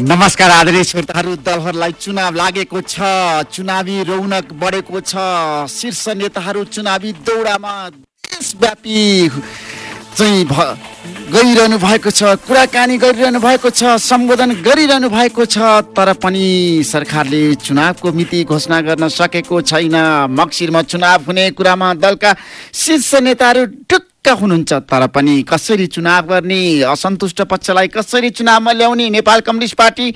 नमस्कार आदरणीय श्रोताहरू दलहरूलाई चुनाव लागेको छ चुनावी रौनक बढेको छ शीर्ष नेताहरू चुनावी दौडामा देशव्यापी चाहिँ भ गइरहनु भएको छ कुराकानी गरिरहनु भएको छ सम्बोधन गरिरहनु भएको छ तर पनि सरकारले चुनावको मिति घोषणा गर्न सकेको छैन। मक्सिरमा चुनाव हुने कुरामा दलका शीर्ष नेताहरू ढुक्क हुनुहुन्छ तर पनि कसरी चुनाव गर्ने असन्तुष्ट पक्षलाई कसरी चुनावमा ल्याउने नेपाल कम्युनिस्ट पार्टी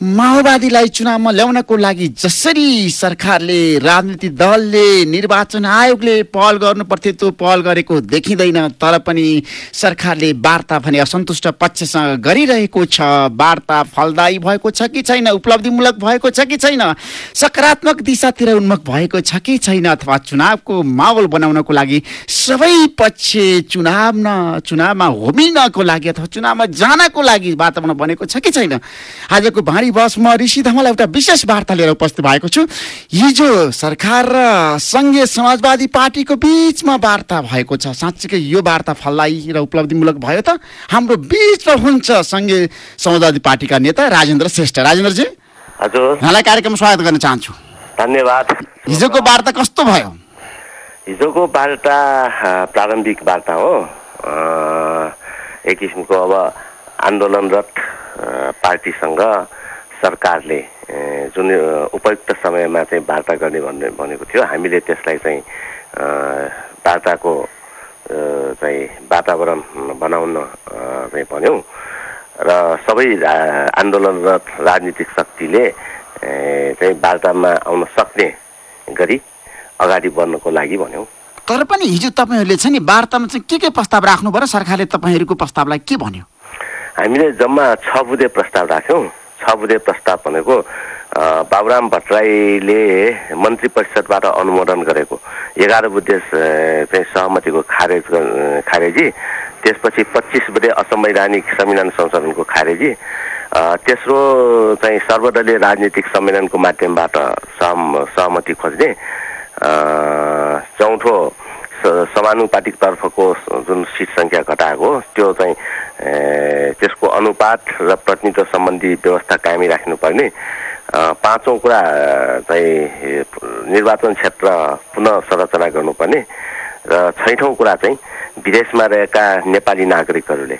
माओवादीलाई चुनावमा ल्याउनको लागि जसरी सरकारले राजनीतिक दलले निर्वाचन आयोगले पहल गर्नु पर्थ्यो त्यो पहल गरेको देखिँदैन तर पनि सरकारले वार्ता भने असन्तुष्ट पक्षसँग गरिरहेको छ। वार्ता फलदायी भएको छ कि छैन? उपलब्धिमूलक भएको छ कि छैन? सकारात्मक दिशातिर उन्मुख भएको छ कि छैन? अथवा चुनावको माहौल बनाउनको लागि सबै पक्ष चुनाव न चुनावमा होमिनको लागि अथवा चुनावमा जानको लागि वातावरण बनेको छ कि छैन? आजको भाँडी बसमा ऋषि धमलाई एउटा विशेष वार्ता लिएर उपस्थित भएको छु। हिजो सरकार र सङ्घीय समाजवादी पार्टीको बिचमा वार्ता भएको छ। साँच्चीकै यो वार्ता फलदायी र उपलब्धिमूलक भयो त। हाम्रो बिचमा हुन्छ सङ्घीय समाजवादी पार्टीका नेता राजेन्द्र श्रेष्ठ। राजेन्द्रजी हजुर। यहाँलाई कार्यक्रममा स्वागत गर्न चाहन्छु। धन्यवाद। हिजोको वार्ता कस्तो भयो? हिजोको वार्ता प्रारम्भिक वार्ता हो। एक किसिमको अब आन्दोलनरत पार्टीसँग सरकारले जुन उपयुक्त समयमा चाहिँ वार्ता गर्ने भन्ने भनेको थियो। हामीले त्यसलाई चाहिँ वार्ताको चाहिँ वातावरण बनाउन चाहिँ भन्यौँ। र सबै आन्दोलनरत राजनीतिक शक्तिले चाहिँ वार्तामा आउन सक्ने गरी अगाडि बढ्नको लागि भन्यौँ। तर पनि हिजो तपाईँहरूले चाहिँ नि वार्तामा चाहिँ के के प्रस्ताव राख्नु र सरकारले तपाईँहरूको प्रस्तावलाई के भन्यो? हामीले जम्मा छ बुधे प्रस्ताव राख्यौँ। छ बुधे प्रस्ताव भनेको बाबुराम भट्टराईले मन्त्री परिषदबाट अनुमोदन गरेको। एघार बुधे चाहिँ सहमतिको खारेज खारेजी त्यसपछि पच्चिस बुधे असंवैधानिक संविधान संशोधनको खारेजी तेस्रो चाहिँ सर्वदलीय राजनीतिक सम्मेलनको माध्यमबाट सहम सहमति खोज्ने चौथो समानुपातिक तर्फको जुन सिट सङ्ख्या घटाएको त्यो चाहिँ त्यसको अनुपात र प्रतिनिधित्व सम्बन्धी व्यवस्था कायमी राख्नुपर्ने। पाँचौँ कुरा चाहिँ निर्वाचन क्षेत्र पुनः संरचना गर्नुपर्ने। र छैठौँ कुरा चाहिँ विदेशमा रहेका नेपाली नागरिकहरूले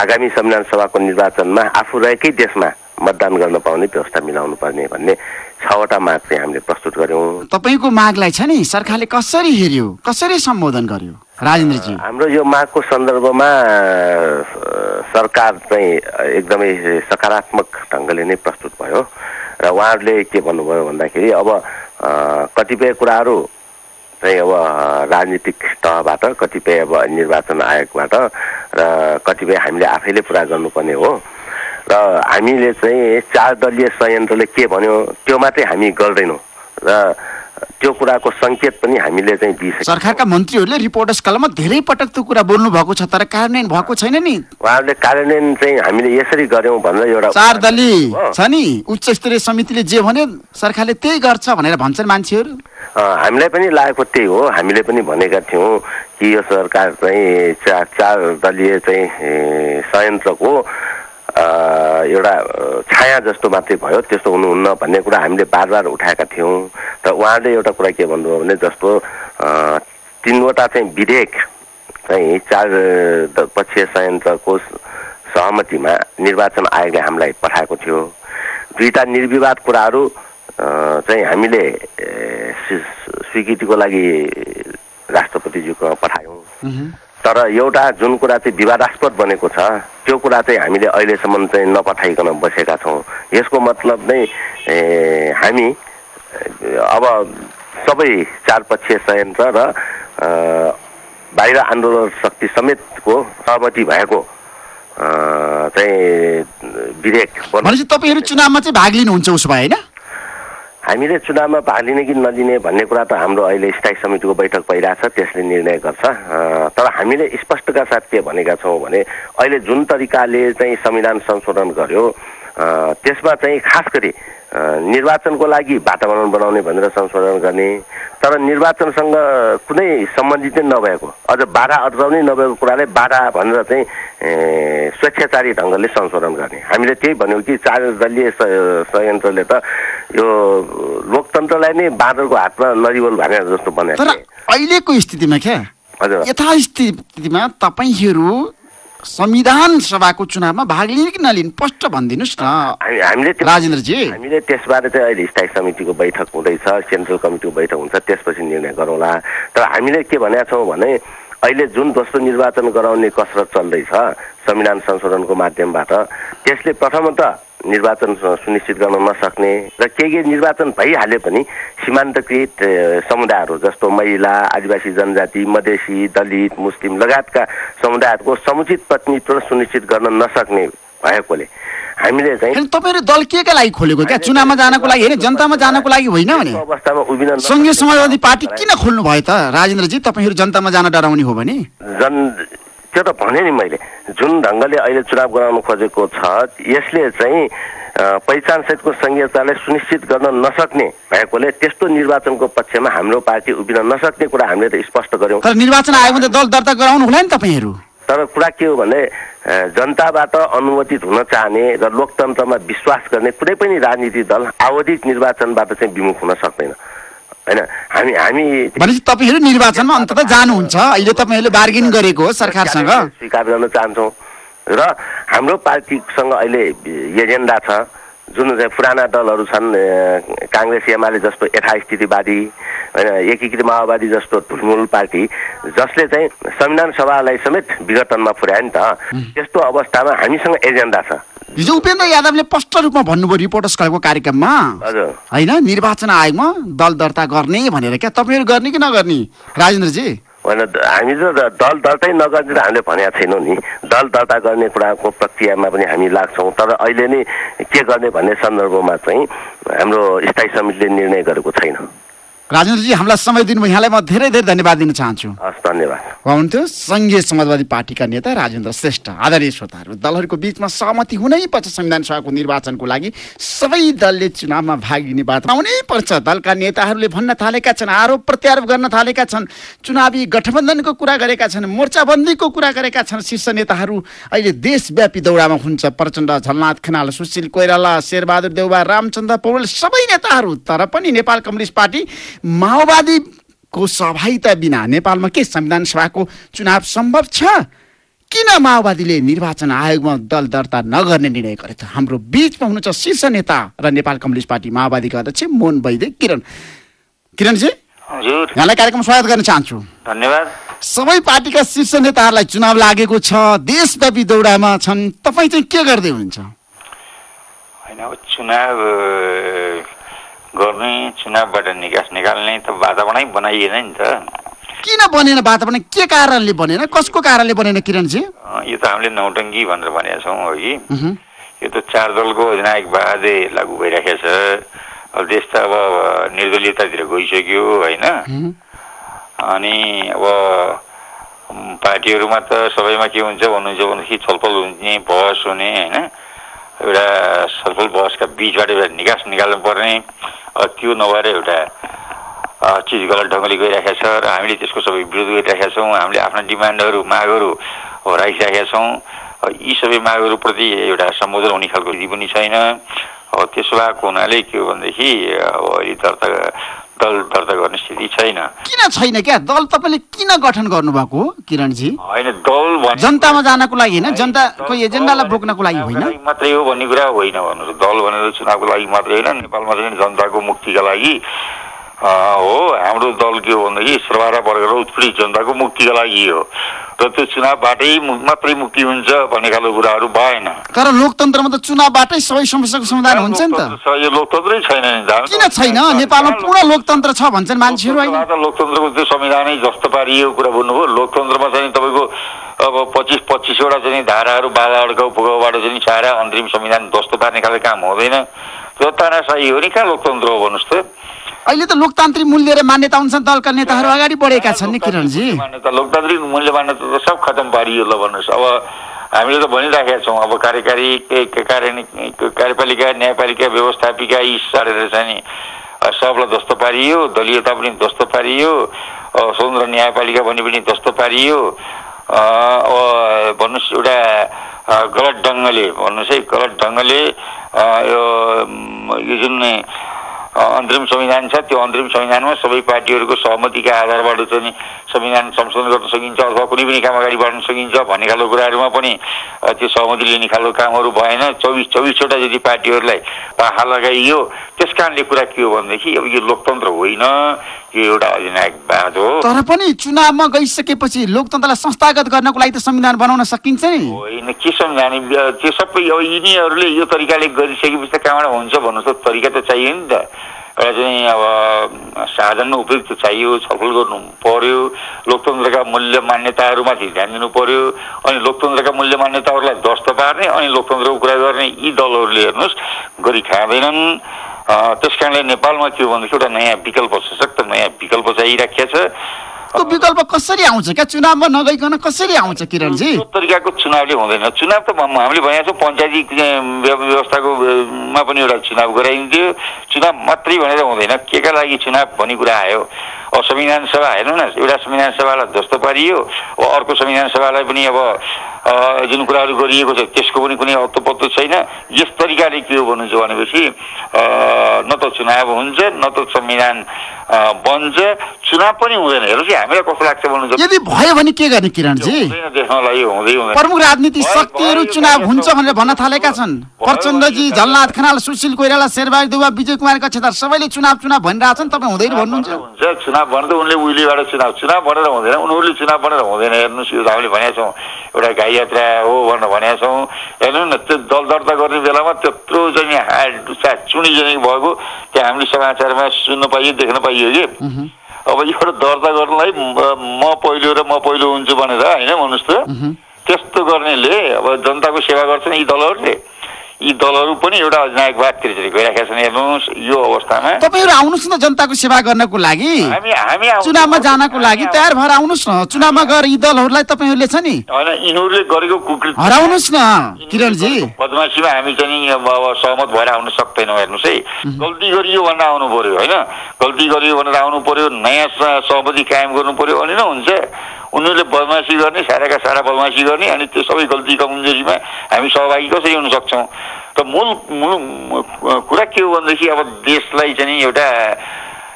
आगामी संविधान सभाको निर्वाचनमा आफू रहेकै देशमा मतदान गर्न पाउने व्यवस्था मिलाउनु पर्ने भन्ने छवटा माग चाहिँ हामीले प्रस्तुत गऱ्यौँ। तपाईँको मागलाई छ नि सरकारले कसरी हेऱ्यो कसरी सम्बोधन गर्यो? राजेन्द्रजी। हाम्रो यो मागको सन्दर्भमा सरकार चाहिँ एकदमै सकारात्मक ढङ्गले नै प्रस्तुत भयो। र उहाँहरूले के भन्नुभयो भन्दाखेरि अब कतिपय कुराहरू चाहिँ अब राजनीतिक तहबाट कतिपय अब निर्वाचन आयोगबाट र कतिपय हामीले आफैले पुरा गर्नुपर्ने हो। र हामीले चाहिँ चार दलीय संयन्त्रले के भन्यो त्यो मात्रै हामी गर्दैनौँ। र त्यो कुराको सङ्केत पनि हामीले चाहिँ दिइसक्यौँ सरकारका मन्त्रीहरूले रिपोर्टर्स कलममा धेरै पटक त्यो कुरा बोल्नु भएको छ तर कार्यान्वयन भएको छैन नि। उहाँहरूले कार्यान्वयन चाहिँ हामीले यसरी गऱ्यौँ भनेर एउटा चार दली। छ नि उच्च स्तरीय समितिले जे भन्यो सरकारले त्यही गर्छ भनेर भन्छन् मान्छेहरू। हामीलाई पनि लागेको त्यही हो। हामीले पनि भनेका थियौँ कि यो सरकार चाहिँ चार चार दलीय चाहिँ संयन्त्रको एउटा छाया जस्तो मात्रै भयो त्यस्तो हुनुहुन्न भन्ने कुरा हामीले बार बार उठाएका थियौँ। र उहाँले एउटा कुरा के भन्नुभयो भने जस्तो तिनवटा चाहिँ विधेयक चाहिँ चार पक्षीय संयन्त्रको सहमतिमा निर्वाचन आयोगले हामीलाई पठाएको थियो। दुईवटा निर्विवाद कुराहरू चाहिँ हामीले स्वीकृतिको लागि राष्ट्रपतिज्यूको पठायौँ। तर एउटा जुन कुरा चाहिँ विवादास्पद बनेको छ त्यो कुरा चाहिँ हामीले अहिलेसम्म चाहिँ नपठाइकन बसेका छौँ। यसको मतलब नै हामी अब सबै चारपक्षीय संयन्त्र र बाहिर आन्दोलन शक्ति समेतको सहमति भएको चाहिँ विधेयक तपाईँहरू चुनावमा चाहिँ भाग लिनुहुन्छ उसो भए होइन? हामीले चुनावमा भाग लिने कि नलिने भन्ने कुरा त हाम्रो अहिले स्थायी समितिको बैठक भइरहेछ त्यसले निर्णय गर्छ। तर हामीले स्पष्टका साथ के भनेका छौँ भने अहिले जुन तरिकाले चाहिँ संविधान संशोधन गर्यो त्यसमा चाहिँ खास गरी निर्वाचनको लागि वातावरण बनाउने भनेर संशोधन गर्ने तर निर्वाचनसँग कुनै सम्बन्धित नै नभएको अझ बाधा अड्काउने नभएको कुरालाई बाधा भनेर चाहिँ स्वेच्छाचारी ढङ्गले संशोधन गर्ने। हामीले त्यही भन्यौँ कि चार दलीय संयन्त्रले त यो लोकतन्त्रलाई नै बाँदरको हातमा नरिवल भनेर जस्तो बनाएको अहिलेको स्थितिमा क्या हजुर। यथास्थितिमा तपाईँहरू संविधान सभाको चुनावमा भाग लिने कि नलिने? स्पष्ट भनिदिनुहोस् न। हामी हामीले राजेन्द्रजी। हामीले त्यसबारे चाहिँ अहिले स्थायी समितिको बैठक हुँदैछ सेन्ट्रल कमिटीको बैठक हुन्छ त्यसपछि निर्णय गरौँला। तर हामीले के भनेका छौँ भने अहिले जुन दोस्रो निर्वाचन गराउने कसरत चल्दैछ संविधान संशोधनको माध्यमबाट त्यसले प्रथमतः निर्वाचन सुनिश्चित गर्न नसक्ने र केही केही निर्वाचन भइहाले पनि सीमान्तकृत समुदायहरू जस्तो महिला आदिवासी जनजाति मधेसी दलित मुस्लिम लगायतका समुदायहरूको समुचित प्रतिनिधित्व सुनिश्चित गर्न नसक्ने भएकोले हामीले चाहिँ तपाईँहरू दल के का लागि खोलेको क्या? चुनावमा जानको लागि होइन जनतामा जानको लागि होइन भने? अवस्थामा उभिन सङ्घीय समाजवादी पार्टी किन खोल्नु भयो त? राजेन्द्रजी तपाईँहरू जनतामा जान डराउने हो भने? जन त्यो त भने नि मैले। जुन ढङ्गले अहिले चुनाव गराउन खोजेको छ यसले चाहिँ अ, पहिचानसहितको सङ्घीयतालाई सुनिश्चित गर्न नसक्ने भएकोले त्यस्तो निर्वाचनको पक्षमा हाम्रो पार्टी उभिन नसक्ने कुरा हामीले त स्पष्ट गऱ्यौँ। तर निर्वाचन आयोगमा त दल दर्ता गराउनु होला नि तपाईँहरू। तर कुरा के हो भने जनताबाट अनुमोदित हुन चाहने र लोकतन्त्रमा विश्वास गर्ने कुनै पनि राजनीतिक दल आवधिक निर्वाचनबाट चाहिँ विमुख हुन सक्दैन। होइन हामी हामी भनेपछि तपाईँहरू निर्वाचनमा अन्तत जानुहुन्छ। अहिले तपाईँहरूले बार्गेनिङ गरेको हो सरकारसँग। स्वीकार गर्न चाहन्छौँ। र हाम्रो पार्टीसँग अहिले एजेन्डा छ। जुन चाहिँ पुराना दलहरू छन् काङ्ग्रेस एमाले जस्तो यथास्थितिवादी होइन एकीकृत माओवादी जस्तो ढुलमुल पार्टी जसले चाहिँ संविधान सभालाई समेत विघटनमा पुर्यायो नि त त्यस्तो अवस्थामा हामीसँग एजेन्डा छ। हिजो उपेन्द्र यादवले स्पष्ट रूपमा भन्नुभयो रिपोर्टर्स क्लबको कार्यक्रममा। हजुर। होइन निर्वाचन आयोगमा दल दर्ता गर्ने भनेर क्या? तपाईँहरू गर्ने कि नगर्ने? राजेन्द्रजी? होइन हामी त दल दर्तै नगर्ने त हामीले भनेका छैनौँ नि। दल दर्ता गर्ने कुराको प्रक्रियामा पनि हामी लाग्छौँ। तर अहिले नै के गर्ने भन्ने सन्दर्भमा चाहिँ हाम्रो स्थायी समितिले निर्णय गरेको छैन। राजेन्द्रजी हामीलाई समय दिनुभयो। यहाँलाई म धेरै धेरै धन्यवाद दिन चाहन्छु। हस् धन्यवाद। हुनुहुन्थ्यो। सङ्घीय समाजवादी पार्टीका नेता राजेन्द्र श्रेष्ठ आदरणीय श्रोताहरू। दलहरूको बिचमा सहमति हुनै पर्छ संविधान सभाको निर्वाचनको लागि। सबै दलले चुनावमा भाग लिने बात आउनै पर्छ। दलका नेताहरूले भन्न थालेका छन् आरोप प्रत्यारोप गर्न थालेका छन् चुनावी गठबन्धनको कुरा गरेका छन् मोर्चाबन्दीको कुरा गरेका छन्। शीर्ष नेताहरू अहिले देशव्यापी दौडामा हुन्छ प्रचण्ड झलनाथ खनाल सुशील कोइराला शेरबहादुर देउबा रामचन्द्र पौडेल सबै नेताहरू तर पनि नेपाल कम्युनिस्ट पार्टी माओवादीको सहभागिता बिना नेपालमा के संविधान सभाको चुनाव सम्भव छ? किन माओवादीले निर्वाचन आयोगमा दल दर्ता नगर्ने निर्णय गरेछ? हाम्रो बिचमा हुनुहुन्छ शीर्ष नेता र नेपाल कम्युनिस्ट पार्टी माओवादीका अध्यक्ष मोहन वैद्य किरण। किरणजी हजुर। यहाँलाई कार्यक्रम स्वागत गर्न चाहन्छु। धन्यवाद। सबै पार्टीका शीर्ष नेताहरूलाई चुनाव लागेको छ। देशव्यापी दौडामा छन्। तपाईँ चाहिँ के गर्दै हुनुहुन्छ? होइन अब चुनाव गर्ने चुनावबाट निकास निकाल्ने त वातावरणै बनाइएन नि त। किन बनेन वातावरण? के कारणले बनेन? कसको कारणले बनेन किरणजी? यो त हामीले नौटङ्की भनेर भनेका छौँ अघि। यो त चार दलको अधिनायक बाधे लागू भइराखेको छ। अब देश त अब निर्दलीयतातिर गइसक्यो होइन। अनि अब पार्टीहरूमा त सबैमा के हुन्छ भन्नुहुन्छ भनेदेखि छलफल हुने बहस हुने होइन? एउटा छलफल बहसका बिचबाट एउटा निकास निकाल्नु पर्ने त्यो नभएर एउटा चिज गलत ढङ्गले गइरहेको छ र हामीले त्यसको सबै विरोध गरिरहेका छौँ। हामीले आफ्ना डिमान्डहरू मागहरू राखिरहेका छौँ। यी सबै मागहरूप्रति एउटा सम्बोधन हुने खालको विधि पनि छैन। त्यसो भएको हुनाले के हो भनेदेखि अब अहिले दर्ता दल दर्ता गर्ने स्थिति छैन। किन छैन क्या? दल तपाईँले किन गठन गर्नुभएको किरणजी? होइन दल जनतामा जानको लागि होइन? जनताको एजेन्डालाई बोक्नको लागि होइन? मात्रै हो भन्ने कुरा होइन भन्नुहोस् दल भनेर चुनावको लागि मात्रै होइन नेपालमा चाहिँ जनताको मुक्तिका लागि हो। हाम्रो दल के हो भनेदेखि सर्वहारा वर्ग र उत्पीडित जनताको मुक्तिका लागि हो। र त्यो चुनावबाटै मात्रै मुक्ति हुन्छ भन्ने खालको कुराहरू भएन। तर लोकतन्त्रमा त चुनावबाटै सबै समस्याको समाधान हुन्छ नि त। यो लोकतन्त्रै छैन किन छैन? नेपालमा पूर्ण लोकतन्त्र छ भन्छन् मान्छेहरू लोकतन्त्रको त्यो संविधानै जस्तो पारिएको कुरा भन्नुभयो लोकतन्त्रमा चाहिँ तपाईँको अब पच्चिस पच्चिसवटा चाहिँ धाराहरू बाधा अड्काउ पुगाउबाट चाहिँ चार अन्तरिम संविधान जस्तो पार्ने खालको काम हुँदैन। त्यो तानासाही हो नि कहाँ लोकतन्त्र हो भन्नुहोस् त। अहिले त लोकतान्त्रिक मूल्य र मान्यता अनुसार दलका नेताहरू अगाडि बढेका छन् नि किरणजी। मान्यता लोकतान्त्रिक मूल्य मान्यता त सब खतम पारियो ल भन्नुहोस्। अब हामीले त भनिराखेका छौँ अब कार्यकारी कार्य कार्यपालिका न्यायपालिका व्यवस्थापिका यी स्तरहरू चाहिँ नि सबलाई ध्वस्त पारियो दलीयता पनि ध्वस्त पारियो स्वतन्त्र न्यायपालिका भन्ने पनि ध्वस्त पारियो भन्नुहोस् एउटा गलत ढङ्गले भन्नुहोस् है गलत ढङ्गले यो जुन अन्तरिम संविधान छ त्यो अन्तरिम संविधानमा सबै पार्टीहरूको सहमतिका आधारबाट चाहिँ संविधान संशोधन गर्न सकिन्छ अथवा कुनै पनि काम अगाडि बढाउन सकिन्छ भन्ने खालको कुराहरूमा पनि त्यो सहमति लिने खालको कामहरू भएन। चौबिस चौबिसवटा जति पार्टीहरूलाई पाखा लगाइयो त्यस कारणले कुरा के हो भनेदेखि अब यो लोकतन्त्र होइन यो एउटा अधिनायकवाद हो तर पनि चुनावमा गइसकेपछि लोकतन्त्रलाई संस्थागत गर्नको लागि त संविधान बनाउन सकिन्छ नि। होइन के ब्य- त्यो सबै अब यिनीहरूले यो तरिकाले गरिसकेपछि त कहाँबाट हुन्छ भन्नु त तरिका त चाहियो नि त। एउटा चाहिँ अब साधन उपयुक्त चाहियो छलफल गर्नु पर्यो लोकतन्त्रका मूल्य मान्यताहरूमाथि ध्यान दिनु पर्यो अनि लोकतन्त्रका मूल्य मान्यताहरूलाई ध्वस्त पार्ने अनि लोकतन्त्रको कुरा गर्ने यी दलहरूले हेर्नुहोस् गरी खाँदैनन्। त्यस कारणले नेपालमा के हो भनेदेखि एउटा नयाँ विकल्प सशक्त नयाँ विकल्प चाहिराखेको छ। त्यो विकल्प कसरी आउँछ? क्या चुनावमा नगइकन कसरी आउँछ किरणजी? त्यो तरिकाको चुनावले हुँदैन। चुनाव त हामीले भनेको छौँ पञ्चायती अँ, व्य- व्यवस्थाको अँ, मा पनि एउटा चुनाव गराइन्थ्यो। चुनाव मात्रै भनेर हुँदैन। के का लागि चुनाव भन्ने कुरा आयो? अब संविधान सभा हेर्नु न एउटा संविधान सभालाई ध्वस्त पारियो। अब अर्को संविधान सभालाई पनि अब जुन कुराहरू गरिएको छ त्यसको पनि कुनै अत्तो पत्तो छैन यस तरिकाले के हो भन्नुहुन्छ भनेपछि न त चुनाव हुन्छ न त संविधान बन्छ चुनाव पनि हुँदैन हेर्नुहोस् हामीलाई कस्तो लाग्छ भन्नुहुन्छ यदि भयो भने के गर्ने किरणजी देख्नलाई हुँदै हुँदैन प्रमुख राजनीतिक शक्तिहरू चुनाव हुन्छ भनेर भन्न थालेका छन्। प्रचण्डजी झलनाथ खनाल सुशील कोइराला शेरबहादुर देउवा विजय कुमार कक्षेदार सबैले चुनाव चुनाव भनिरहेछन् तपाईँ हुँदैन भन्नुहुन्छ? हुन्छ। चुनाव भनेर उनले उहिलेबाट चुनाव। चुनाव भनेर हुँदैन। उनीहरूले चुनाव भनेर हुँदैन। हेर्नुहोस् यो हामीले भनेका छौँ। एउटा गाई यात्रा हो भनेर भनेका छौँ। हेर्नु न त्यो दल दर्ता गर्ने बेलामा त्यत्रो चाहिँ हाड चुनी चाहिँ भएको त्यो हामीले समाचारमा सुन्न पाइयो देख्न पाइयो कि? अब यो एउटा दर्ता गर्नलाई म पहिलो र म पहिलो हुन्छु भनेर होइन भन्नुहोस् त। त्यस्तो गर्नेले अब जनताको सेवा गर्छन् यी दलहरूले। यी दलहरू पनि एउटा अधिनायकवादतिर चाहिँ गइरहेका छन्। हेर्नुहोस् यो अवस्थामा। तपाईँहरू आउनुहोस् न जनताको सेवा गर्नको लागि। हामी हामी। चुनावमा जानको लागि तयार भएर आउनुहोस् न। चुनावमा गएर यी दलहरूलाई तपाईँहरूले छ नि। होइन यिनीहरूले गरेको कुकृत हराउनुहोस् न किरणजी। बदमासीमा हामी चाहिँ अब सहमत भएर आउन सक्दैनौँ हेर्नुहोस् है। गल्ती गरियो भनेर आउनु पर्यो होइन? गल्ती गरियो भनेर आउनु पर्यो नयाँ सहमति कायम गर्नु पर्यो अनि नै हुन्छ। उनीहरूले बदमासी गर्ने साराका सारा बदमासी गर्ने अनि त्यो सबै गल्ती कमजोरीमा हामी सहभागी कसरी हुन सक्छौँ? त मूल मूल कुरा के हो भनेदेखि अब देशलाई चाहिँ एउटा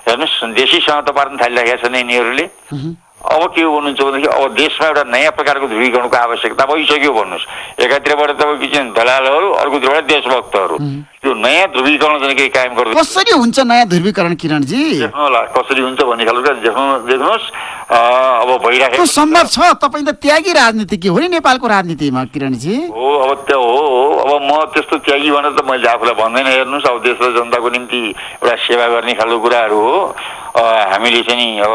हेर्नुहोस् देशीसँग त पार्न थालिरहेका छन् यिनीहरूले। अब के भन्नुहुन्छ भनेदेखि अब देशमा एउटा नयाँ प्रकारको ध्रुवीकरणको आवश्यकता भइसक्यो भन्नुहोस्। एकातिरबाट तपाईँको चाहिँ दलालहरू अर्कोतिरबाट देशभक्तहरू। त्यो नयाँ ध्रुवीकरण चाहिँ केही कायम गर्दै कसरी हुन्छ नयाँ ध्रुवीकरण किरणजी? होला कसरी हुन्छ भन्ने खालको देख्नुहोस्। अब भइराखेको सम्भव छ तपाईँ त त्यागी राजनीतिज्ञ हो नि नेपालको राजनीतिमा किरणजी? हो अब त्यो हो अब म त्यस्तो त्यागी भनेर त मैले आफूलाई भन्दैन हेर्नुहोस्। अब देश र जनताको निम्ति एउटा सेवा गर्ने खालको कुराहरू हो। हामीले चाहिँ अब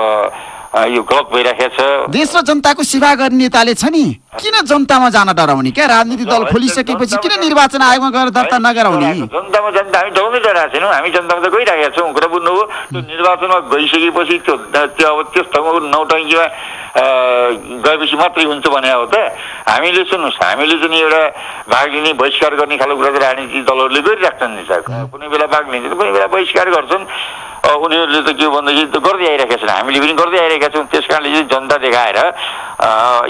यो गलत भइराखेको छ देश र जनताको सेवा गर्ने नेताले छ नि? किन जनतामा जान डराउने? क्या राजनीतिक दल खोलिसकेपछि किन निर्वाचन आयोगमा गएर दर्ता नगराउने? जनतामा जनता हामी डराउँदै डराएको छैनौँ। हामी जनतामा त गइरहेका छौँ। कुरा बुझ्नुभयो त्यो निर्वाचनमा गइसकेपछि त्यो त्यो अब त्यस ठाउँको नौटङ्कीमा गएपछि मात्रै हुन्छ भने हो त हामीले सुन्नुहोस्। हामीले चाहिँ एउटा भाग लिने बहिष्कार गर्ने खालको कुरा राजनीतिक दलहरूले गरिराख्छन् नि सर। कुनै बेला भाग लिन्छ कुनै बेला बहिष्कार गर्छन्। उनीहरूले त के हो भनेदेखि त गर्दै आइरहेका छन्। हामीले पनि गर्दै आइरहेका छौँ। त्यस कारणले चाहिँ जनता देखाएर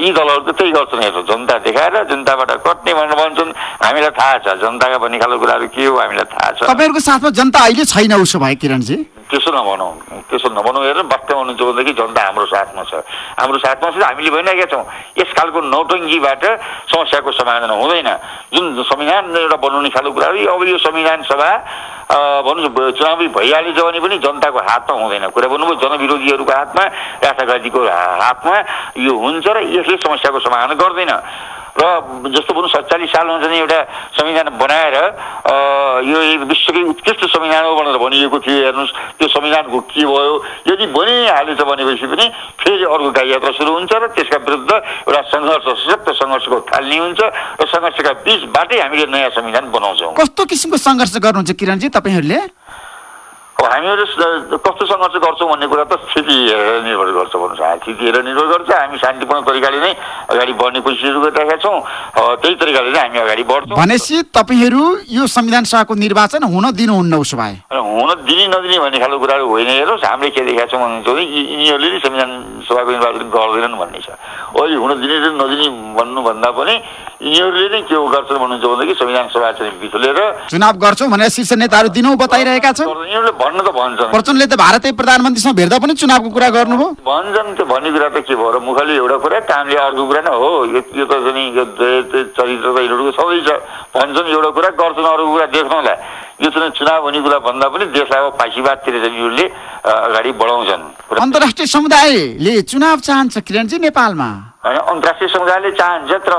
यी दलहरू त त्यही गर्छन् हेर्नु जनता देखाएर जनताबाट कट्ने भनेर भन्छन्। हामीलाई थाहा छ। जनताका भन्ने खालको कुराहरू के हो? हामीलाई थाहा छ। तपाईँहरूको साथमा जनता अहिले छैन उसो भए किरणजी। त्यसो नभनौँ त्यसो नभनौँ हेरेर वास्तवमा हुनुहुन्छ भनेदेखि जनता हाम्रो साथमा छ। हाम्रो साथमा छ हामीले भनिरहेका छौँ। यस खालको नौटङ्कीबाट समस्याको समाधान हुँदैन। जुन संविधान एउटा बनाउने खालको कुराहरू अब यो संविधान सभा अँ, भन्नुहोस् चुनावी भइहालिन्छ भने पनि जनताको हातमा हुँदैन। कुरा भन्नुभयो जनविरोधीहरूको हातमा राष्ट्रघातीको हातमा यो हुन्छ र यसले समस्याको समाधान गर्दैन। र जस्तो भनौँ सत्तालिस सालमा चाहिँ एउटा संविधान बनाएर यो विश्वकै उत्कृष्ट संविधान हो भनेर भनिएको थियो हेर्नुहोस् त्यो संविधानको के भयो। यदि बनिहालेछ भनेपछि पनि फेरि अर्को गाई यात्रा सुरु हुन्छ र त्यसका विरुद्ध एउटा सङ्घर्ष सशक्त सङ्घर्षको थाल्ने हुन्छ र सङ्घर्षका बिचबाटै हामीले नयाँ संविधान बनाउँछौँ। कस्तो किसिमको सङ्घर्ष गर्नुहुन्छ किरणजी तपाईँहरूले? अब हामीहरू स- कस्तो सङ्घर्ष गर्छौँ भन्ने कुरा त स्थिति हेरेर निर्भर गर्छ भन्नुहोस् आ, स्थिति हेरेर निर्भर गर्छ। हामी शान्तिपूर्ण तरिकाले नै अगाडि बढ्ने कोसिसहरू गरिरहेका छौँ। त्यही तरिकाले नै हामी अगाडि बढ्छौँ। भनेपछि तपाईँहरू यो संविधान सभाको निर्वाचन हुन दिनुहुन्न उसो भए? हुन दिने नदिने भन्ने खालको कुराहरू होइन हेर्नुहोस्। हामीले के देखाएको छौँ भन्नुहुन्छ भने यिनीहरूले नै संविधान सभाको निर्वाचन गर्दैनन् भन्ने छ। अहिले हुन दिने र नदिने भन्नुभन्दा पनि यिनीहरूले नै के गर्छन् भन्नुहुन्छ भनेदेखि संविधान सभा चाहिँ बिथुलेर चुनाव गर्छौँ भनेर शीर्ष नेताहरू दिनौ बताइरहेका छन्। यिनीहरूले भन्न त भन्छन् प्रचण्डले त भारतीय प्रधानमन्त्रीसँग भेट्दा पनि चुनावको कुरा गर्नुभयो। भन्छन् त्यो भन्ने कुरा त के भयो र मुखले एउटा कुरा कामले अर्को कुरा नै हो। यो त चाहिँ यो चरित्र त यिनीहरूको सबै छ। भन्छन् एउटा कुरा गर्छन् अरू कुरा देख्नलाई। यो चाहिँ चुनाव हुने कुरा भन्दा पनि देशलाई अब फाँसीवादतिर अ, अगाडि बढाउँछन्। अन्तर्राष्ट्रिय समुदायले चुनाव चाहन्छ किरणजी नेपालमा। होइन अन्तर्राष्ट्रिय समुदायले चाहन्छ तर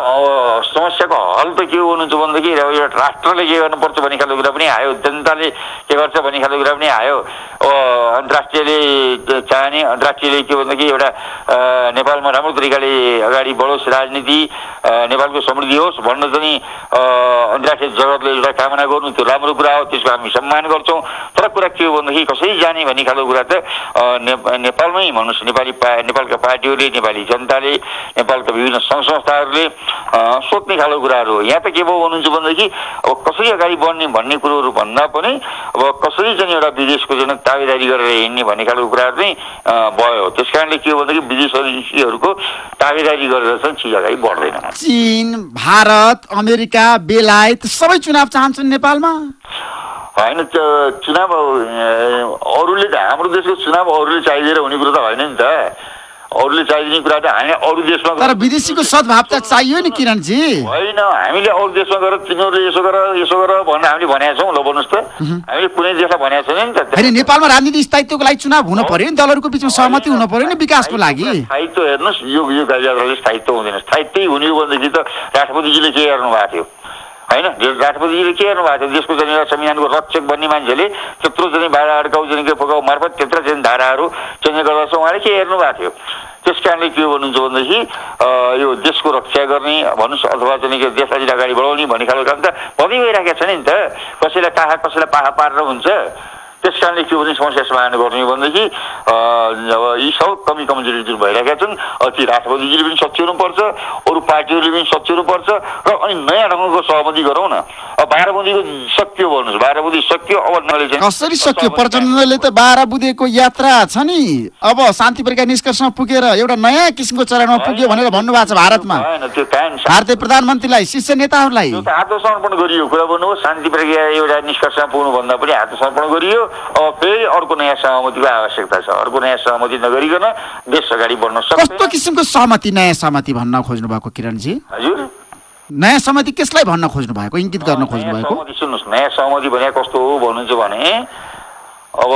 समस्याको हल त के हो भन्नुहुन्छ भनेदेखि एउटा राष्ट्रले के गर्नुपर्छ भन्ने खालको कुरा पनि आयो जनताले के गर्छ भन्ने खालको कुरा पनि आयो। अन्तर्राष्ट्रियले चाहने अन्तर्राष्ट्रियले के भनेदेखि एउटा नेपालमा राम्रो तरिकाले अगाडि बढोस् राजनीति नेपालको समृद्धि होस् भन्न चाहिँ अन्तर्राष्ट्रिय जगतले एउटा कामना गर्नु त्यो राम्रो कुरा हो। त्यसको हामी सम्मान गर्छौँ। तर कुरा के हो भनेदेखि कसरी जाने भन्ने खालको कुरा त नेपालमै भन्नुहोस् नेपाली पा नेपालका पार्टीहरूले नेपाली जनताले नेपालका विभिन्न सङ्घ संस्थाहरूले सोध्ने खालको कुराहरू हो। यहाँ त के भयो भन्नुहुन्छ भनेदेखि अब कसरी अगाडि बढ्ने भन्ने कुरोहरू भन्दा पनि अब कसरी चाहिँ एउटा विदेशको चाहिँ ताबेदारी गरेर हिँड्ने भन्ने खालको कुराहरू चाहिँ भयो। त्यस कारणले के हो भनेदेखि विदेशीहरूको ताबेदारी गरेर चाहिँ चिज अगाडि बढ्दैन। चीन भारत अमेरिका बेलायत सबै चुनाव चाहन्छन् नेपालमा। होइन त्यो चुनाव अरूले त हाम्रो देशको चुनाव अरूले चाहिदिएर हुने कुरो त होइन नि त। अरूले चाहिदिने कुरा त हामी अरू देशमा तर विदेशीको सद्भाव त चाहियो नि किरणजी। होइन हामीले अरू देशमा गएर तिमीहरू यसो गर यसो गर भनेर हामीले भनेका छौँ। ल भन्नुहोस् त। हामीले कुनै देशलाई भनेको छैन नि त। होइन नेपालमा राजनीति स्थायित्वको लागि चुनाव हुन पर्यो नि दलहरूको बिचमा सहमति हुन पर्यो नि विकासको लागि। स्थायित्व हेर्नुहोस् यो यो गाडीयात्राले स्थायित्व हुँदैन। स्थायित्वै हुने हो भनेदेखि त राष्ट्रपतिजीले के गर्नु भएको थियो? होइन? राष्ट्रपतिजीले के गर्नु भएको थियो देशको एउटा संविधानको रक्षक बन्ने मान्छेले त्यत्रो चाहिँ भाडा अड्काउ चाहिँ के फोकाउ मार्फत त्यत्रो चाहिँ धाराहरू चेन्ज गर्दा उहाँले के हेर्नु भएको थियो? त्यस कारणले के भन्नुहुन्छ भनेदेखि यो देशको रक्षा गर्ने भन्नुहोस् अथवा चाहिँ के देशलाई अगाडि बढाउने भन्ने खालको काम त भइरहेको छ नि त। कसैलाई टाहा कसैलाई पाहा पारेर हुन्छ। त्यस कारणले के भने समस्या समाधान गर्ने भनेदेखि अब यी सब कमी कमजोरी जुन भइरहेका छन्। ती राष्ट्रपतिजीले पनि सच्याउनुपर्छ अरू पार्टीहरूले पनि सच्याउनुपर्छ र अनि नयाँ ढङ्गको सहमति गरौँ न। अब बाह्रबन्दीको सकियो भन्नुहोस् बाह्रबन्दी सकियो अब नले चाहिँ कसरी सक्यो? प्रचण्डले त बाह्र बुधेको यात्रा छ नि। अब शान्ति प्रक्रिया निष्कर्षमा पुगेर एउटा नयाँ किसिमको चरणमा पुग्यो भनेर भन्नुभएको छ भारतमा। भारतीय प्रधानमन्त्रीलाई शीर्ष नेताहरूलाई। आत्मसमर्पण गरियो कुरा भन्नु शान्ति प्रक्रिया एउटा निष्कर्षमा पुग्नुभन्दा पनि आत्मसमर्पण गरियो। फेरि अर्को नयाँ सहमतिको आवश्यकता छ। अर्को नयाँ सहमति नगरिकन देश अगाडि बढ्न कस्तो सक्दैन किसिमको सहमति नयाँ सहमति भन्न खोज्नु भएको किरणजी? हजुर। नयाँ सहमति कसलाई भन्न खोज्नु भएको? इङ्गित गर्न खोज्नु भएको? सुन्नुहोस्। नयाँ सहमति भने कस्तो हो भन्नुहुन्छ भने अब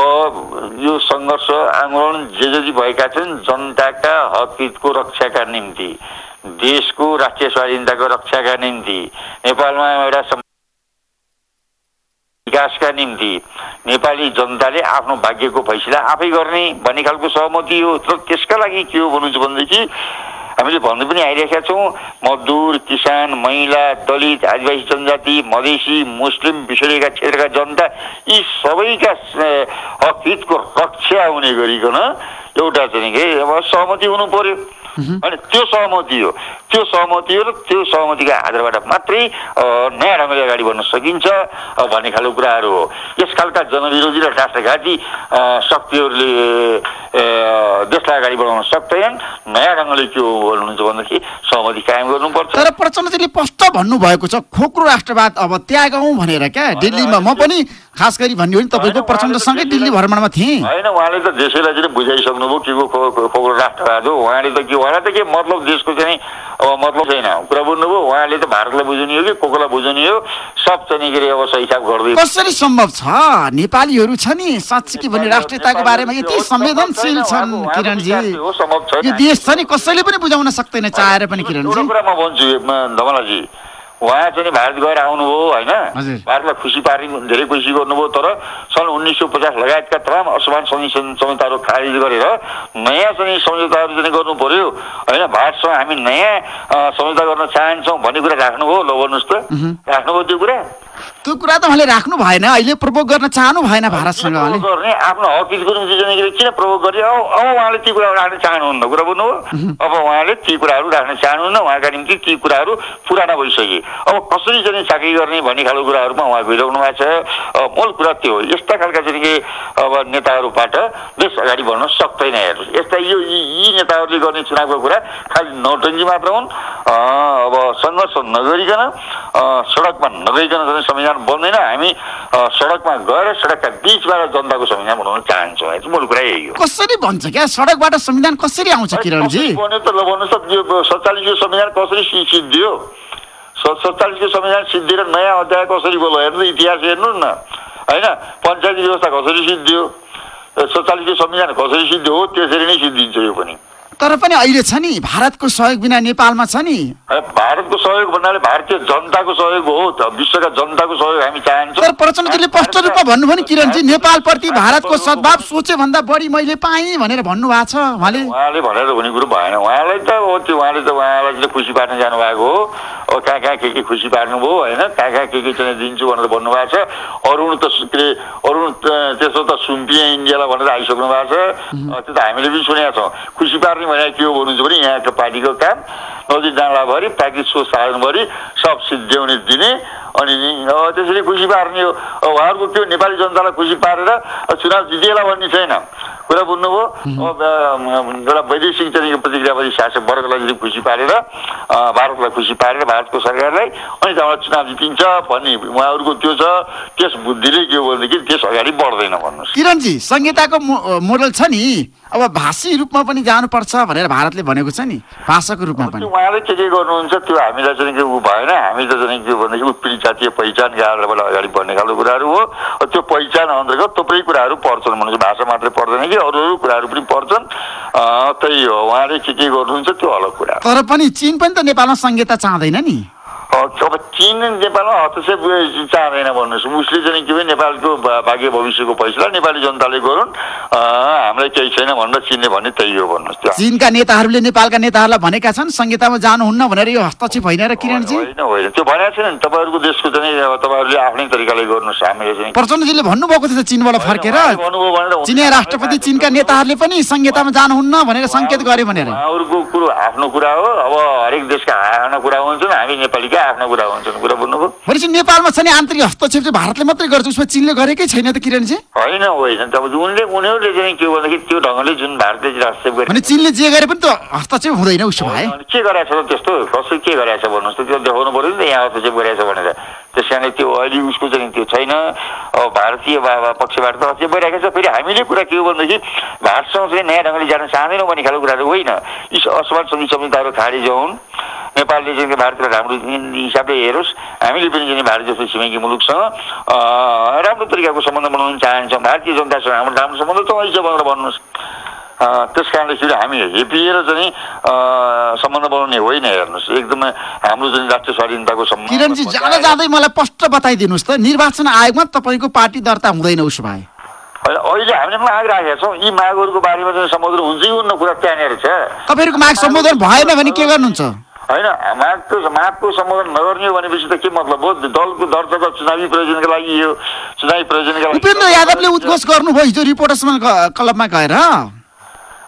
यो सङ्घर्ष आन्दोलन जे जति भएका छन् जनताका हक हितको रक्षाका निम्ति देशको राष्ट्रिय स्वाधीनताको रक्षाका निम्ति नेपालमा एउटा विकासका निम्ति नेपाली जनताले आफ्नो भाग्यको फैसला आफै गर्ने भन्ने खालको सहमति हो। तर त्यसका लागि के हो भन्नुहुन्छ भनेदेखि हामीले भन्दै पनि आइरहेका छौँ मजदुर किसान महिला दलित आदिवासी जनजाति मधेसी मुस्लिम पिछडिएका क्षेत्रका जनता यी सबैका अ, हक हितको रक्षा हुने गरिकन एउटा चाहिँ के अब सहमति हुनु पर्यो। अनि त्यो सहमति हो। त्यो सहमति हो र त्यो सहमतिका आधारबाट मात्रै नयाँ ढङ्गले अगाडि बढ्न सकिन्छ भन्ने खालको कुराहरू हो। यस खालका जनविरोधी र राष्ट्रघाती शक्तिहरूले देशलाई अगाडि बढाउन सक्दैनन् नयाँ ढङ्गले के हो भन्नुहुन्छ भनेदेखि सहमति कायम गर्नुपर्छ। तर प्रचण्डजीले स्पष्ट भन्नुभएको छ खोक्रो राष्ट्रवाद अब त्यागौँ भनेर क्या। दिल्लीमा म पनि खास गरी भन्ने हो नि तपाईँको प्रचण्डसँगै दिल्ली भ्रमणमा थिएँ। होइन उहाँले त देशैलाई चाहिँ बुझाइसक्नुभयो के को खोक्रो राष्ट्रवाद हो। उहाँले त के उहाँलाई त के मतलब देशको चाहिँ अब मतलब छैन। कुरा बुझ्नुभयो? उहाँले त भारतलाई बुझाउने हो कि कोकोलाई बुझाउने हो? सब चाहिँ के अरे अब हिसाब गर्दै कसरी सम्भव छ? नेपालीहरू छ नि साँच्चीकी भने राष्ट्रियताको बारेमा यति संवेदनशील छन्। किरणजी यो देश छ नि कसैले पनि बुझाउन सक्दैन चाहेर पनि किरणजी कुरा म भन्छु धमलाजी उहाँ चाहिँ भारत गएर आउनुभयो होइन। भारतलाई खुसी पार्ने धेरै कोसिस गर्नुभयो तर सन् उन्नाइस सौ पचास लगायतका तमाम असमान सन्धि सम्झौताहरू खारिज गरेर नयाँ चाहिँ सम्झौताहरू चाहिँ गर्नु पर्यो। होइन भारतसँग हामी नयाँ सम्झौता गर्न चाहन्छौँ भन्ने कुरा राख्नुभयो ल भन्नुहोस् त। राख्नुभयो त्यो कुरा? त्यो कुरा त उहाँले राख्नु भएन अहिले प्रभोग गर्न चाहनु भएन भारतसँग गर्ने आफ्नो हक हितको निम्ति चाहिँ किन प्रभोग गर्ने अब अब उहाँले ती कुराहरू राख्न चाहनुहुन्न कुरा बुझ्नुभयो अब उहाँले ती कुराहरू राख्न चाहनुहुन्न उहाँका निम्ति ती कुराहरू पुराना भइसके। अब कसरी चाहिँ चाकरी गर्ने भन्ने खालको कुराहरूमा उहाँ गइरहनु भएको छ? अब मूल कुरा त्यो हो यस्ता खालका चाहिँ कि अब नेताहरूबाट देश अगाडि बढ्न सक्दैन हेर्नुहोस् यस्ता यो यी नेताहरूले गर्ने चुनावको कुरा खालि नौटङ्गी मात्र हुन्। अब सङ्घर्ष नगरिकन सडकमा नगइकन चाहिँ संविधान बन्दैन हामी सडकमा गएर सडकका बिचबाट जनताको संविधान बनाउन चाहन्छौँ। मूल कुरा यही हो। कसरी भन्छ क्या? सडकबाट संविधान कसरी आउँछ किरणजी? त ल भन्नुहोस् सत्तालिसको संविधान कसरी सिद्धियो? सत्तालिसको संविधान सिद्धिएर नयाँ अध्याय कसरी बोल्यो हेर्नु इतिहास हेर्नुहोस् न। होइन? पञ्चायती व्यवस्था कसरी सिद्धियो? सत्तालिसको संविधान कसरी सिद्धियो हो त्यसरी नै सिद्धिन्छ यो पनि। तर पनि अहिले छ नि भारतको सहयोग बिना नेपालमा छ नि। भारतको सहयोग भन्नाले भारतीय जनताको सहयोग हो त विश्वका जनताको सहयोग हामी चाहन्छौँ। तर प्रचण्डजीले स्पष्ट रूपमा भन्नुभयो नि किरणजी नेपालप्रति भारतको सद्भाव सोचे भन्दा बढी मैले पाएँ भनेर भन्नुभएको छ उहाँले। उहाँले भनेर हुने कुरो भएन। उहाँलाई त हो त्यो उहाँले त उहाँलाई खुसी पार्न जानुभएको हो। कहाँ कहाँ के के खुसी पार्नुभयो होइन? कहाँ कहाँ के के चाहिँ दिन्छु भनेर भन्नुभएको छ। अरुण त के अरे अरुण त- त्यसो त सुम्पिए इन्डियालाई भनेर आइसक्नु भएको छ। त्यो त हामीले पनि सुनेका छौँ। खुसी पार्ने भने के हो भन्नुहुन्छ भने यहाँको पार्टीको काम। नदी डाँडाभरि प्याकेजको साधनभरि सब सिद्ध्याउने दिने अनि नि अब त्यसरी खुसी पार्ने हो। उहाँहरूको हो नेपाली जनतालाई खुसी पारेर चुनाव जितिएला भन्ने छैन। कुरा बुझ्नुभयो? एउटा वैदेशिक चाहिँ प्रतिक्रियावादी शासक वर्गलाई चाहिँ खुसी पारेर भारतलाई खुसी पारेर भारतको सरकारलाई अनि त्यहाँबाट चुनाव जितिन्छ भन्ने उहाँहरूको त्यो छ त्यस बुद्धिले के हो भनेदेखि देश अगाडि बढ्दैन भन्नुहोस्। किरणजी संहिताको मोडल छ नि। अब भाषी रूपमा पनि जानुपर्छ भनेर भारतले भनेको छ नि भाषाको रूपमा पनि। उहाँले के के गर्नुहुन्छ त्यो हामीलाई चाहिँ के ऊ भएन हामी त चाहिँ के भन्दाखेरि उत्पीडित जातीय पहिचान गाह्रोबाट अगाडि बढ्ने खालको कुराहरू हो। त्यो पहिचान अन्तर्गत थुप्रै कुराहरू पर्छन् भन्नुहोस् भाषा मात्रै पर्दैन कि अरू अरू कुराहरू पनि पर्छन्। त्यही हो उहाँले के के गर्नुहुन्छ त्यो अलग कुरा तर पनि चिन पनि त नेपालमा संहिता चाहँदैन नि। अब चिन नेपालमा हस्तक्षेप चाहँदैन भन्नुहोस् उसले चाहिँ के भने नेपालको भाग्य भविष्यको फैसला नेपाली जनताले गरून् हामीलाई केही छैन भनेर चिनले भन्ने त्यही हो भन्नुहोस् चीनका नेताहरूले नेपालका नेताहरूलाई भनेका छन् संहितामा जानुहुन्न भनेर यो हस्तक्षेप होइन र किरणजी होइन होइन त्यो भनेको छैन नि तपाईँहरूको देशको चाहिँ तपाईँहरूले आफ्नै तरिकाले गर्नुहोस् हामीले चाहिँ प्रचण्डजीले भन्नुभएको थियो चीनबाट फर्केर। चिनिया राष्ट्रपति चीनका नेताहरूले पनि संहितामा जानुहुन्न भनेर सङ्केत गर्यो भनेर उहाँहरूको कुरो आफ्नो कुरा हो अब हरेक देशका आफ्नो कुरा हुन्छन् हामी नेपालीका आफ्नो कुरा हुन्छन् कुरा बुझ्नुभयो? भनेपछि नेपालमा छ नि आन्तरिक हस्तक्षेप चाहिँ भारतले मात्रै गर्छ उसमा चीनले गरेकै छैन त किरणजी? होइन होइन त। अब उनले उनीहरूले चाहिँ के भन्दाखेरि त्यो ढङ्गले जुन भारतले हस्तक्षेप गरे भने चीनले जे गरे पनि त हस्तक्षेप हुँदैन उसो भए अनि के गरेछ त त्यस्तो? कसरी के गरेछ भन्नुहोस् त। त्यो देखाउनु पऱ्यो नि त यहाँ हस्तक्षेप गरेछ भनेर। त्यस कारणले त्यो अहिले उसको चाहिँ त्यो छैन। भारतीय पक्षबाट त हस्तक्षेप भइरहेको छ। फेरि हामीले कुरा के हो भनेदेखि भारतसँग चाहिँ नयाँ ढङ्गले जान चाहँदैनौँ भन्ने खालको कुराहरू होइन। यी असमान सङ्घीय संहिताहरू खारेज हुन्। नेपालले चाहिँ भारतलाई राम्रो हिसाबले हेरोस्। हामीले पनि चाहिँ भारत जस्तो छिमेकी मुलुकसँग राम्रो तरिकाको सम्बन्ध बनाउन चाहन्छौँ। भारतीय जनतासँग हाम्रो राम्रो सम्बन्ध त अहिले भनेर भन्नुहोस् त्यस कारणले फेरि हामी हेपिएर चाहिँ सम्बन्ध बनाउने होइन हेर्नुहोस्। एकदमै हाम्रो चाहिँ राष्ट्रिय स्वाधीनताको सम्बन्ध किरणजी जाँदा जाँदै मलाई स्पष्ट बताइदिनुहोस् त। निर्वाचन आयोगमा तपाईँको पार्टी दर्ता हुँदैन उसो भए। होइन, अहिले हामीले माग राखेका छौँ। यी मागहरूको बारेमा चाहिँ सम्बोधन हुन्छ कि हुन्न कुरा त्यहाँनिर छ। तपाईँहरूको माग सम्बोधन भएन भने के गर्नुहुन्छ? होइन मागको मागको सम्बोधन नगर्ने हो भनेपछि त के मतलब हो? दलको दर्ता त चुनावी प्रयोजनका लागि यो चुनावी प्रयोजनका लागि उपेन्द्र यादवले उद्घोष गर्नुभयो हिजो रिपोर्टर्समा क्लबमा गएर।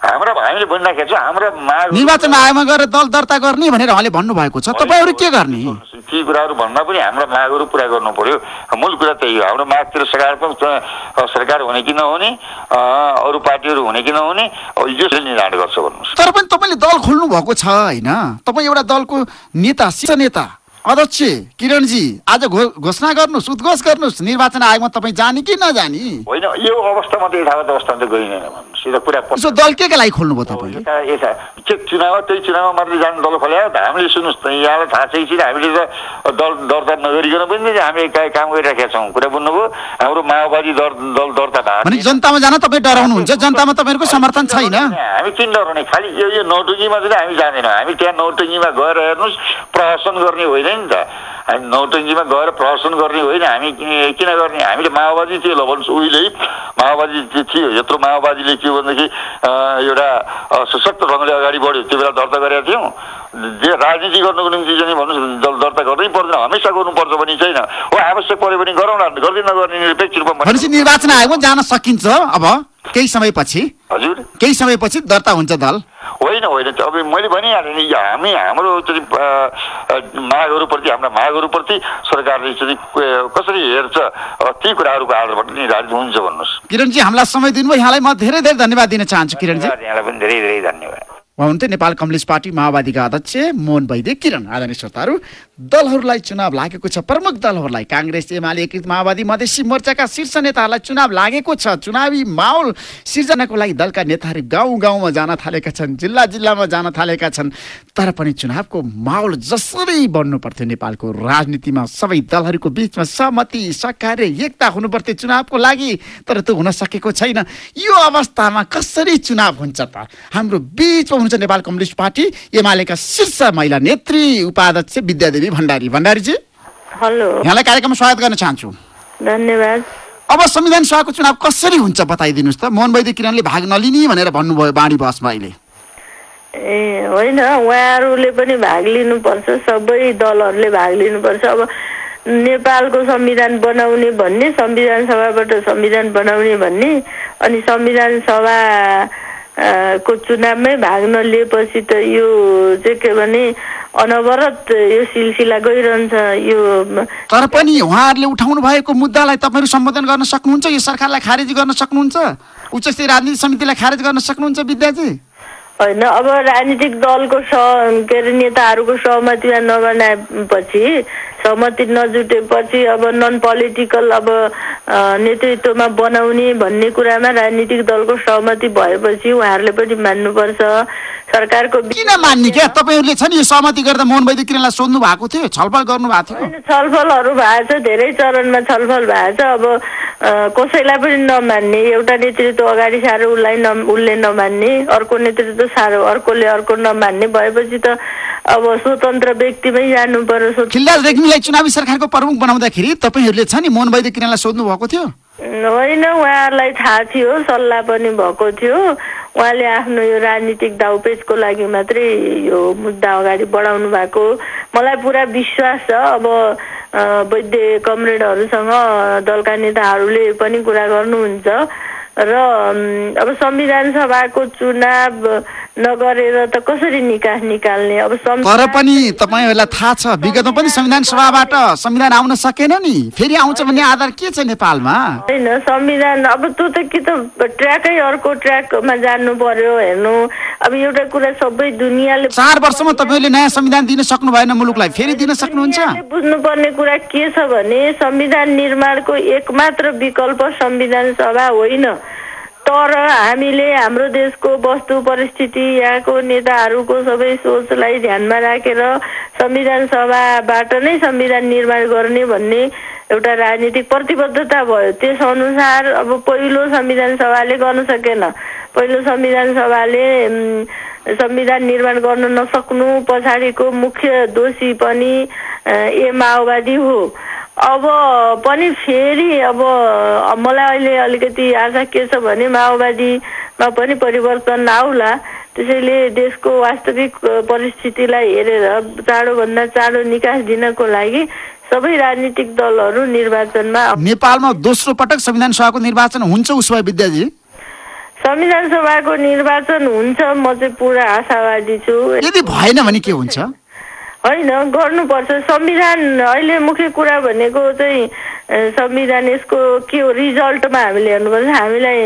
हाम्रा हामीले भनिराखेका छौँ हाम्रा माग निर्वाचन आयोगमा गएर दल दर्ता गर्ने भनेर उहाँले भन्नुभएको छ। तपाईँहरू के गर्ने? ती कुराहरू भन्दा पनि हाम्रा मागहरू पुरा गर्नु पर्यो। मूल कुरा त्यही हो। हाम्रो मागतिर सकारात्मक अ, सरकार हुने कि नहुने अरू पार्टीहरू हुने कि नहुने यसले निर्धारण गर्छ भन्नुहोस्। तर पनि तपाईँले दल खोल्नु भएको छ होइन? तपाईँ एउटा दलको नेता शीर्ष नेता अध्यक्ष किरणजी आज घोषणा गर्नुहोस् उद्घोष गर्नुहोस्। निर्वाचन आयोगमा तपाईँ जाने कि नजाने? होइन यो अवस्थामा त यथावत अवस्थामा त गइँदैन भन्नुहोस्। कुरा दल के के लागि खोल्नु भयो तपाईँले? के चुनाव त्यही चुनावमा मात्रै जानु दल खोल्या त। हामीले सुन्नुहोस् त यहाँलाई थाहा छ कि हामीले त दल दर्ता नगरिकन पनि हामी काम गरिराखेका छौँ। कुरा बुझ्नुभयो? हाम्रो माओवादी दर दल दर्ता भएको जनतामा जान तपाईँ डराउनुहुन्छ। जनतामा तपाईँहरूको समर्थन छैन। हामी किन डराउने खालि यो यो नौटुङ्गीमा चाहिँ हामी जाँदैनौँ। हामी त्यहाँ नौटुङ्गीमा गएर हेर्नुहोस् प्रहसन गर्ने होइन। छैन नि त। हामी नौटङ्गीमा गएर प्रदर्शन गर्ने होइन हामी किन गर्ने? हामीले माओवादी थियो ल भन्नुहोस् उहिले माओवादी थियो यत्रो माओवादीले के भनेदेखि एउटा सशक्त ढङ्गले अगाडि बढ्यो त्यो बेला दर्ता गरेका थियौँ। जे राजनीति गर्नुको निम्ति चाहिँ भन्नुहोस् दर्ता गर्नै पर्दैन हमेसा गर्नुपर्छ भने छैन। हो आवश्यक पऱ्यो भने गरौँला गर्दै नगर्ने निरपेक्ष रूपमा निर्वाचन आयोगमा जान सकिन्छ अब केही समयपछि। हजुर। केही समयपछि दर्ता हुन्छ दल। होइन होइन अब मैले भनिहालेँ नि हामी हाम्रो चाहिँ मागहरूप्रति हाम्रा मागहरूप्रति सरकारले चाहिँ कसरी हेर्छ ती कुराहरूको आधारबाट नि राजनीति हुन्छ भन्नुहोस् किरणजी हामीलाई समय दिनुभयो यहाँलाई म धेरै धेरै धन्यवाद दिन चाहन्छु किरणजी यहाँलाई पनि धेरै धेरै धन्यवाद उहाँ हुन्थे नेपाल कम्युनिस्ट पार्टी माओवादीका अध्यक्ष मोहन वैद्य किरण। आदरणीय श्रोताहरू दलहरूलाई चुनाव लागेको छ। प्रमुख दलहरूलाई काङ्ग्रेस एमाले एकीकृत माओवादी मधेसी मोर्चाका शीर्ष नेताहरूलाई चुनाव लागेको छ। चुनावी माहौल सिर्जनाको लागि दलका नेताहरू गाउँ गाउँमा जान थालेका छन् जिल्ला जिल्लामा जान थालेका छन्। तर पनि चुनावको माहौल जसरी बन्नु पर्थ्यो नेपालको राजनीतिमा सबै दलहरूको बिचमा सहमति सहकार्य एकता हुनुपर्थ्यो चुनावको लागि। तर त्यो हुन सकेको छैन। यो अवस्थामा कसरी चुनाव हुन्छ त? हाम्रो बिचमा हुनुहुन्छ नेपाल कम्युनिस्ट पार्टी एमालेका शीर्ष महिला नेत्री उपाध्यक्ष विद्यादेवी भण्डारी। भण्डारीजी? हेलो। यहाँलाई कार्यक्रममा स्वागत गर्न चाहन्छु। धन्यवाद। अब संविधान सभाको चुनाव कसरी हुन्छ बताइदिनुहोस् त? मोहन वैद्य किरणले भाग नलिने भनेर भन्नुभयो बाणी बसमा अहिले ए होइन उहाँहरूले पनि भाग लिनुपर्छ सबै दलहरूले भाग लिनुपर्छ। अब नेपालको संविधान बनाउने भन्ने संविधान सभाबाट संविधान बनाउने भन्ने अनि संविधान सभा को चुनावमै भाग नलिएपछि त यो चाहिँ के भने अनवरत यो सिलसिला गइरहन्छ यो तर पनि उहाँहरूले उठाउनु भएको मुद्दालाई तपाईँहरू सम्बोधन गर्न सक्नुहुन्छ यो सरकारलाई खारेज गर्न सक्नुहुन्छ उच्च स्तरीय राजनीति समितिलाई खारेज गर्न सक्नुहुन्छ विद्याजी होइन अब राजनीतिक दलको स के अरे नेताहरूको सहमतिमा नबनाएपछि सहमति नजुटेपछि अब नन पोलिटिकल अब नेतृत्वमा बनाउने भन्ने कुरामा राजनीतिक दलको सहमति भएपछि उहाँहरूले पनि मान्नुपर्छ। सरकारको किन मान्ने क्या? तपाईँहरूले छ नि यो सहमति गर्दा मोहन वैद्य किरणलाई सोध्नु भएको थियो छलफल गर्नु भएको थियो छलफलहरू भएको छ धेरै चरणमा छलफल भएको छ। अब कसैलाई पनि नमान्ने एउटा नेतृत्व अगाडि साह्रो उसलाई न उसले नमान्ने अर्को नेतृत्व साह्रो अर्कोले अर्को नमान्ने भएपछि त अब स्वतन्त्र व्यक्तिमै जानु पर्यो खिलराज रेग्मीलाई चुनावी सरकारको प्रमुख बनाउँदाखेरि तपाईँहरूले छ नि मोहन वैद्य किरणलाई सोध्नु भएको थियो? होइन उहाँहरूलाई थाहा थियो सल्लाह पनि भएको थियो। उहाँले आफ्नो यो राजनीतिक दाउपेचको लागि मात्रै यो मुद्दा अगाडि बढाउनु भएको। मलाई पुरा विश्वास छ अब वैद्य कमरेडहरूसँग दलका नेताहरूले पनि कुरा गर्नुहुन्छ र अब संविधान सभाको चुनाव नगरेर त कसरी निकास निकाल्ने? अब तर पनि तपाईँहरूलाई थाहा छ विगतमा पनि संविधान सभाबाट संविधान आउन सकेन नि। फेरि आउँछ भन्ने आधार के छ नेपालमा? होइन संविधान अब त्यो त कि त ट्र्याकै अर्को ट्र्याकमा जानु पर्यो हेर्नु। अब एउटा कुरा सबै दुनियाँले चार वर्षमा तपाईँहरूले नयाँ संविधान दिन सक्नु भएन मुलुकलाई फेरि दिन सक्नुहुन्छ? बुझ्नुपर्ने कुरा के छ भने संविधान निर्माणको एकमात्र विकल्प संविधान सभा होइन। तर हामीले हाम्रो देशको वस्तु परिस्थिति यहाँको नेताहरूको सबै सोचलाई ध्यानमा राखेर संविधान सभाबाट नै संविधान निर्माण गर्ने भन्ने एउटा राजनीतिक प्रतिबद्धता भयो। त्यस अनुसार अब पहिलो संविधान सभाले गर्न सकेन। पहिलो संविधान सभाले संविधान निर्माण गर्न नसक्नु पछाडिको मुख्य दोषी पनि ए माओवादी हो। अब पनि फेरि अब मलाई अहिले अलिकति आशा के छ भने माओवादीमा पनि परिवर्तन आउला त्यसैले देशको वास्तविक परिस्थितिलाई हेरेर चाँडोभन्दा चाँडो निकास दिनको लागि सबै राजनीतिक दलहरू निर्वाचनमा नेपालमा दोस्रो पटक संविधान सभाको निर्वाचन हुन्छ उसो भए विद्याजी? संविधान सभाको निर्वाचन हुन्छ म चाहिँ पुरा आशावादी छु। यदि भएन भने के हुन्छ? होइन गर्नुपर्छ। संविधान अहिले मुख्य कुरा भनेको चाहिँ संविधान यसको के हो रिजल्टमा हामीले हेर्नुपर्छ। हामीलाई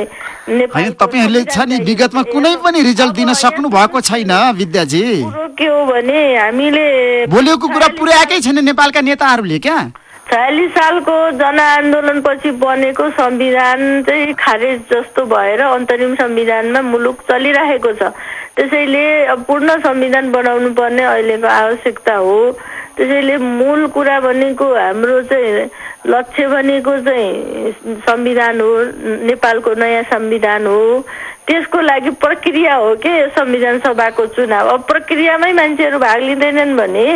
होइन तपाईँहरूले छ नि विगतमा। कुनै पनि रिजल्ट दिन सक्नु भएको छैन विद्याजी। के हो भने हामीले बोलेको कुरा पुर्याएकै छैन नेपालका नेताहरूले क्या। छयालिस सालको जनआन्दोलनपछि बनेको संविधान चाहिँ खारेज जस्तो भएर अन्तरिम संविधानमा मुलुक चलिरहेको छ। त्यसैले अब पूर्ण संविधान बनाउनु पर्ने अहिलेको आवश्यकता हो। त्यसैले मूल कुरा भनेको हाम्रो चाहिँ लक्ष्य भनेको चाहिँ संविधान हो नेपालको नयाँ संविधान हो। त्यसको लागि प्रक्रिया हो के संविधान सभाको चुनाव? अब प्रक्रियामै मान्छेहरू भाग लिँदैनन् भने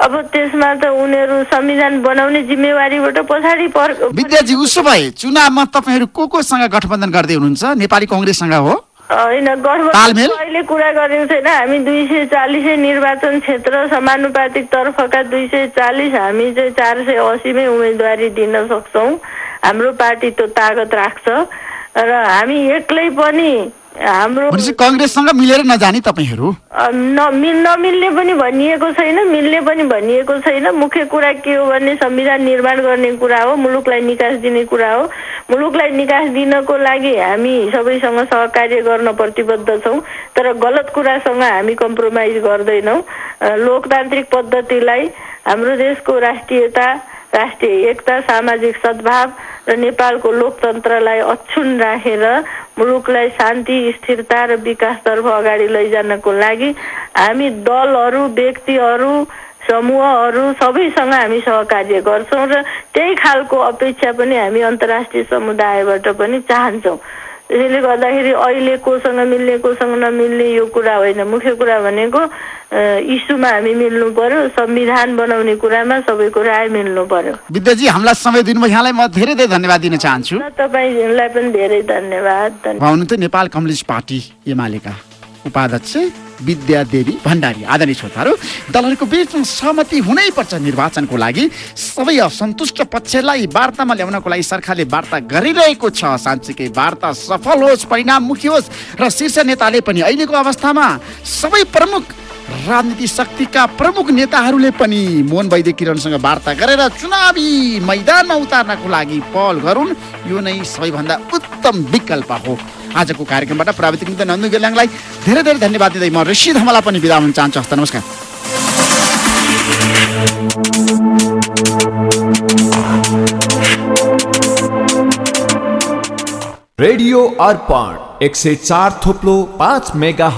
अब त्यसमा त उनीहरू संविधान बनाउने जिम्मेवारीबाट पछाडि पर विद्याजी उसो भए चुनावमा तपाईँहरू को कोसँग गठबन्धन गर्दै हुनुहुन्छ? नेपाली कङ्ग्रेससँग हो? अहिले कुरा गरेको छैन हामी दुई सय चालिसै निर्वाचन क्षेत्र समानुपातिक तर्फका दुई सय चालिस हामी चाहिँ चार सय असीमै उम्मेदवारी दिन सक्छौँ। हाम्रो पार्टी त्यो तागत राख्छ। र हामी एक्लै पनि हाम्रो कङ्ग्रेससँग मिलेर नजाने तपाईँहरू? नमिल्ने पनि भनिएको छैन मिल्ने पनि भनिएको छैन। मुख्य कुरा के हो भने संविधान निर्माण गर्ने कुरा हो मुलुकलाई निकास दिने कुरा हो। मुलुकलाई निकास दिनको लागि हामी सबैसँग सहकार्य गर्न प्रतिबद्ध छौँ तर गलत कुरासँग हामी कम्प्रोमाइज गर्दैनौँ। लोकतान्त्रिक पद्धतिलाई हाम्रो देशको राष्ट्रियता राष्ट्रिय एकता सामाजिक सद्भाव र नेपालको लोकतन्त्रलाई अक्षुण्ण राखेर मुलुकलाई शान्ति स्थिरता र विकासतर्फ अगाडि लैजानको लागि हामी दलहरू व्यक्तिहरू समूहहरू सबैसँग हामी सहकार्य गर्छौँ र त्यही खालको अपेक्षा पनि हामी अन्तर्राष्ट्रिय समुदायबाट पनि चाहन्छौँ। त्यसैले गर्दाखेरि अहिले कोसँग मिल्ने कोसँग नमिल्ने यो कुरा होइन। मुख्य कुरा भनेको इस्युमा हामी मिल्नु पर्यो संविधान बनाउने कुरामा सबैको राय मिल्नु पर्यो। विद्याजी हामीलाई समय दिनुभयो। यहाँलाई म धेरै धेरै धन्यवाद दिन चाहन्छु। तपाईँलाई पनि धेरै धन्यवाद। धन्यवाद। हुनुहुन्थ्यो नेपाल कम्युनिस्ट पार्टी एमालेका उपाध्यक्ष विद्या देवी भण्डारी आदरणीय श्रोताहरू दलहरूको बिचमा सहमति हुनैपर्छ निर्वाचनको लागि। सबै असन्तुष्ट पक्षलाई वार्तामा ल्याउनको लागि सरकारले वार्ता गरिरहेको छ। साँच्चीकै वार्ता सफल होस् परिणाम मुखी होस् र शीर्ष नेताले पनि अहिलेको अवस्थामा सबै प्रमुख राजनीति शक्तिका प्रमुख नेताहरूले पनि मोहन वैद्य किरणसँग वार्ता गरेर चुनावी मैदानमा उतार्नको लागि पहल गरून्। यो नै सबैभन्दा उत्तम विकल्प हो। आजको कार्यक्रमबाट प्राविधिक मित्र नन्दु गेल्याङलाई धेरै धेरै धन्यवाद दिँदै म ऋषि धमला पनि बिदा हुन चाहन्छु। हस्त नमस्कार। रेडियो अर्पण एक सय चार थोप्लो पाँच मेगा